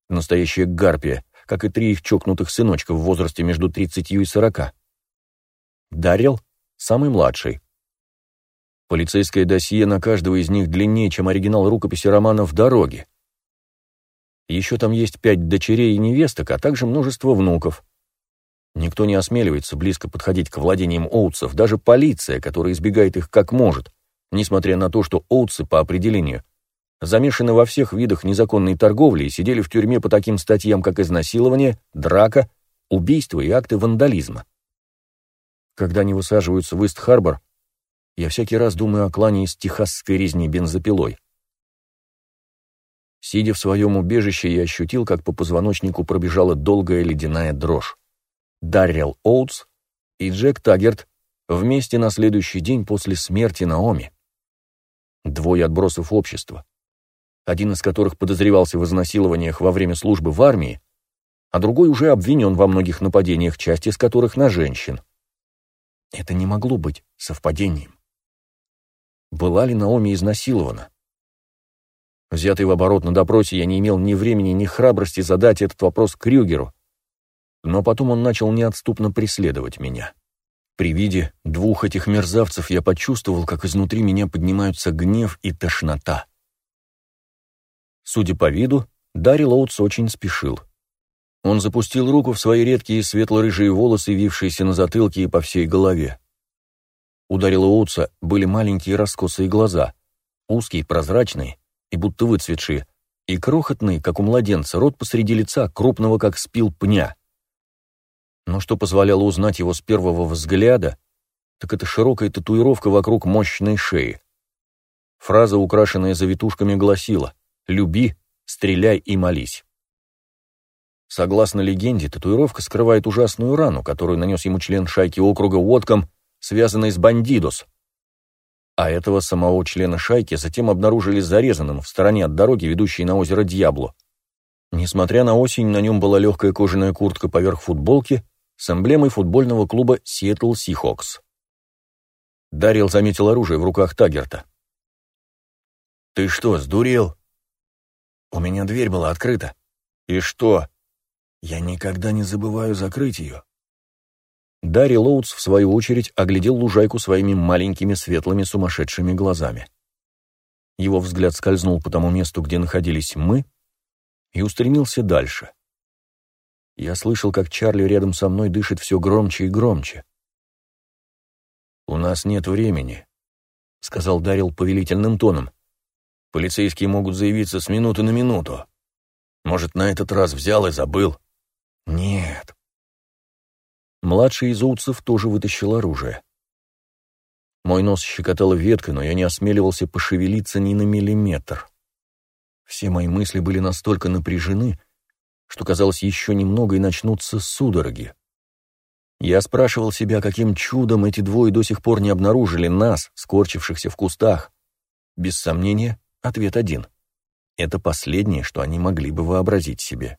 настоящая гарпия, как и три их чокнутых сыночка в возрасте между 30 и 40. Дарил — самый младший. Полицейское досье на каждого из них длиннее, чем оригинал рукописи романа «В дороге». Еще там есть пять дочерей и невесток, а также множество внуков. Никто не осмеливается близко подходить к владениям Оутсов, даже полиция, которая избегает их как может, несмотря на то, что Оутсы по определению замешаны во всех видах незаконной торговли и сидели в тюрьме по таким статьям, как изнасилование, драка, убийство и акты вандализма. Когда они высаживаются в Ист-Харбор, я всякий раз думаю о клане из техасской резни бензопилой. Сидя в своем убежище, я ощутил, как по позвоночнику пробежала долгая ледяная дрожь. Даррел Оутс и Джек Таггерт вместе на следующий день после смерти Наоми. Двое отбросов общества, один из которых подозревался в изнасилованиях во время службы в армии, а другой уже обвинен во многих нападениях, часть из которых на женщин. Это не могло быть совпадением. Была ли Наоми изнасилована? Взятый в оборот на допросе, я не имел ни времени, ни храбрости задать этот вопрос Крюгеру. Но потом он начал неотступно преследовать меня. При виде двух этих мерзавцев я почувствовал, как изнутри меня поднимаются гнев и тошнота. Судя по виду, Дарри Лоутс очень спешил. Он запустил руку в свои редкие светло-рыжие волосы, вившиеся на затылке и по всей голове. У Дарри Лоутса были маленькие раскосые глаза, узкие, прозрачные, и будто выцветшие, и крохотный, как у младенца, рот посреди лица, крупного, как спил пня. Но что позволяло узнать его с первого взгляда, так это широкая татуировка вокруг мощной шеи. Фраза, украшенная завитушками, гласила «Люби, стреляй и молись». Согласно легенде, татуировка скрывает ужасную рану, которую нанес ему член шайки округа Уотком, связанной с бандидос, а этого самого члена шайки затем обнаружили зарезанным в стороне от дороги, ведущей на озеро Дьябло. Несмотря на осень, на нем была легкая кожаная куртка поверх футболки с эмблемой футбольного клуба Сиэтл Сихокс. Дарил заметил оружие в руках Тагерта. «Ты что, сдурел?» «У меня дверь была открыта». «И что?» «Я никогда не забываю закрыть ее». Дарри Лоудс, в свою очередь, оглядел лужайку своими маленькими светлыми сумасшедшими глазами. Его взгляд скользнул по тому месту, где находились мы, и устремился дальше. Я слышал, как Чарли рядом со мной дышит все громче и громче. «У нас нет времени», — сказал Дарил повелительным тоном. «Полицейские могут заявиться с минуты на минуту. Может, на этот раз взял и забыл?» «Нет, Младший из Утцев тоже вытащил оружие. Мой нос щекотала ветка, но я не осмеливался пошевелиться ни на миллиметр. Все мои мысли были настолько напряжены, что казалось еще немного и начнутся судороги. Я спрашивал себя, каким чудом эти двое до сих пор не обнаружили нас, скорчившихся в кустах. Без сомнения, ответ один. Это последнее, что они могли бы вообразить себе.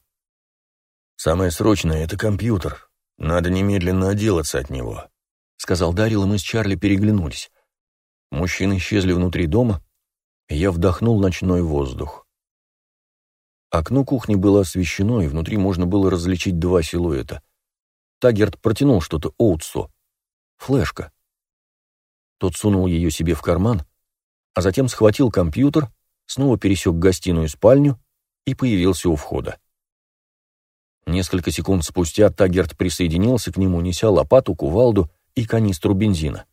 «Самое срочное — это компьютер. Надо немедленно отделаться от него», — сказал Дарил, и мы с Чарли переглянулись. Мужчины исчезли внутри дома, и я вдохнул ночной воздух. Окно кухни было освещено, и внутри можно было различить два силуэта. Тагерт протянул что-то Оутсу. Флешка. Тот сунул ее себе в карман, а затем схватил компьютер, снова пересек гостиную и спальню и появился у входа. Несколько секунд спустя Тагерт присоединился к нему, неся лопату, кувалду и канистру бензина.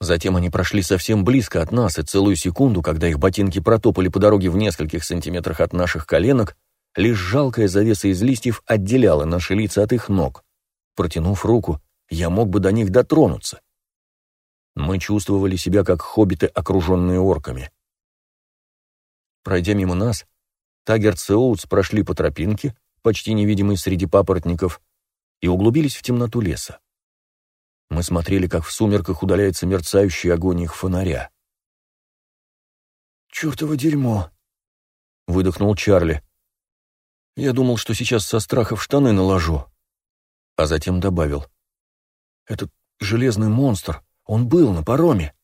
Затем они прошли совсем близко от нас, и целую секунду, когда их ботинки протопали по дороге в нескольких сантиметрах от наших коленок, лишь жалкая завеса из листьев отделяла наши лица от их ног. Протянув руку, я мог бы до них дотронуться. Мы чувствовали себя как хоббиты, окруженные орками. Пройдя мимо нас, Таггерт и Оутс прошли по тропинке, почти невидимой среди папоротников, и углубились в темноту леса. Мы смотрели, как в сумерках удаляется мерцающий огонь их фонаря. «Чёртово дерьмо!» — выдохнул Чарли. «Я думал, что сейчас со страха в штаны наложу, а затем добавил. «Этот железный монстр, он был на пароме».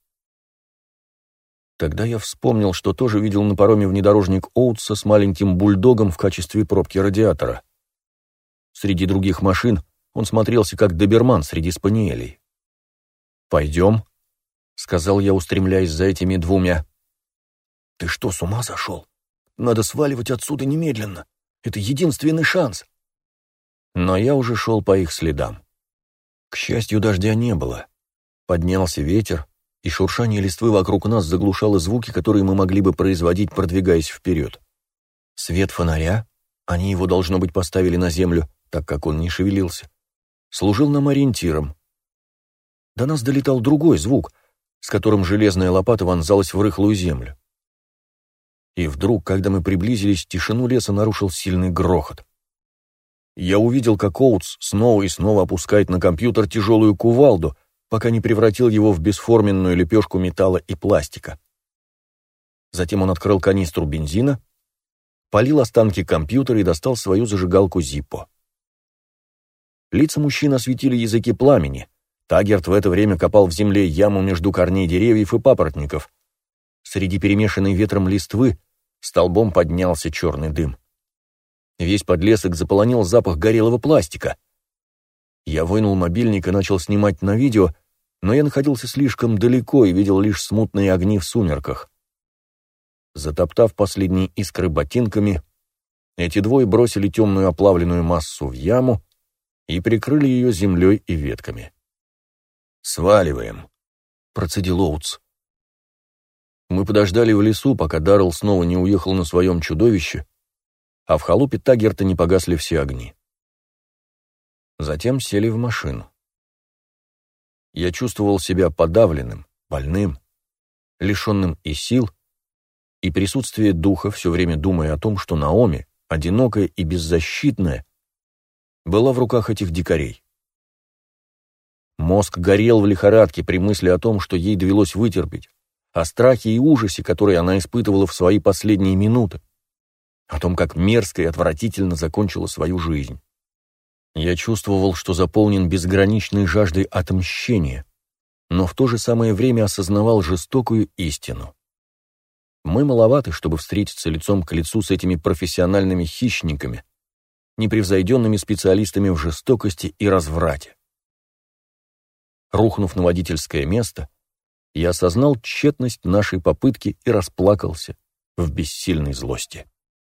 Тогда я вспомнил, что тоже видел на пароме внедорожник Оутса с маленьким бульдогом в качестве пробки радиатора. Среди других машин он смотрелся как доберман среди спаниелей. «Пойдем», — сказал я, устремляясь за этими двумя. «Ты что, с ума сошел? Надо сваливать отсюда немедленно. Это единственный шанс». Но я уже шел по их следам. К счастью, дождя не было. Поднялся ветер, и шуршание листвы вокруг нас заглушало звуки, которые мы могли бы производить, продвигаясь вперед. Свет фонаря, они его, должно быть, поставили на землю, так как он не шевелился, служил нам ориентиром. До нас долетал другой звук, с которым железная лопата вонзалась в рыхлую землю. И вдруг, когда мы приблизились, тишину леса нарушил сильный грохот. Я увидел, как Оутс снова и снова опускает на компьютер тяжелую кувалду, пока не превратил его в бесформенную лепешку металла и пластика. Затем он открыл канистру бензина, полил останки компьютера и достал свою зажигалку Зиппо. Лица мужчин осветили языки пламени. Тагерт в это время копал в земле яму между корней деревьев и папоротников. Среди перемешанной ветром листвы столбом поднялся черный дым. Весь подлесок заполонил запах горелого пластика. Я вынул мобильник и начал снимать на видео, но я находился слишком далеко и видел лишь смутные огни в сумерках. Затоптав последние искры ботинками, эти двое бросили темную оплавленную массу в яму и прикрыли ее землей и ветками. «Сваливаем», — процедил Оутс. Мы подождали в лесу, пока Даррелл снова не уехал на своем чудовище, а в халупе Тагерта не погасли все огни. Затем сели в машину. Я чувствовал себя подавленным, больным, лишенным и сил, и присутствие духа, все время думая о том, что Наоми, одинокая и беззащитная, была в руках этих дикарей. Мозг горел в лихорадке при мысли о том, что ей довелось вытерпеть, о страхе и ужасе, которые она испытывала в свои последние минуты о том, как мерзко и отвратительно закончила свою жизнь. Я чувствовал, что заполнен безграничной жаждой отмщения, но в то же самое время осознавал жестокую истину. Мы маловаты, чтобы встретиться лицом к лицу с этими профессиональными хищниками, непревзойденными специалистами в жестокости и разврате. Рухнув на водительское место, я осознал тщетность нашей попытки и расплакался в бессильной злости.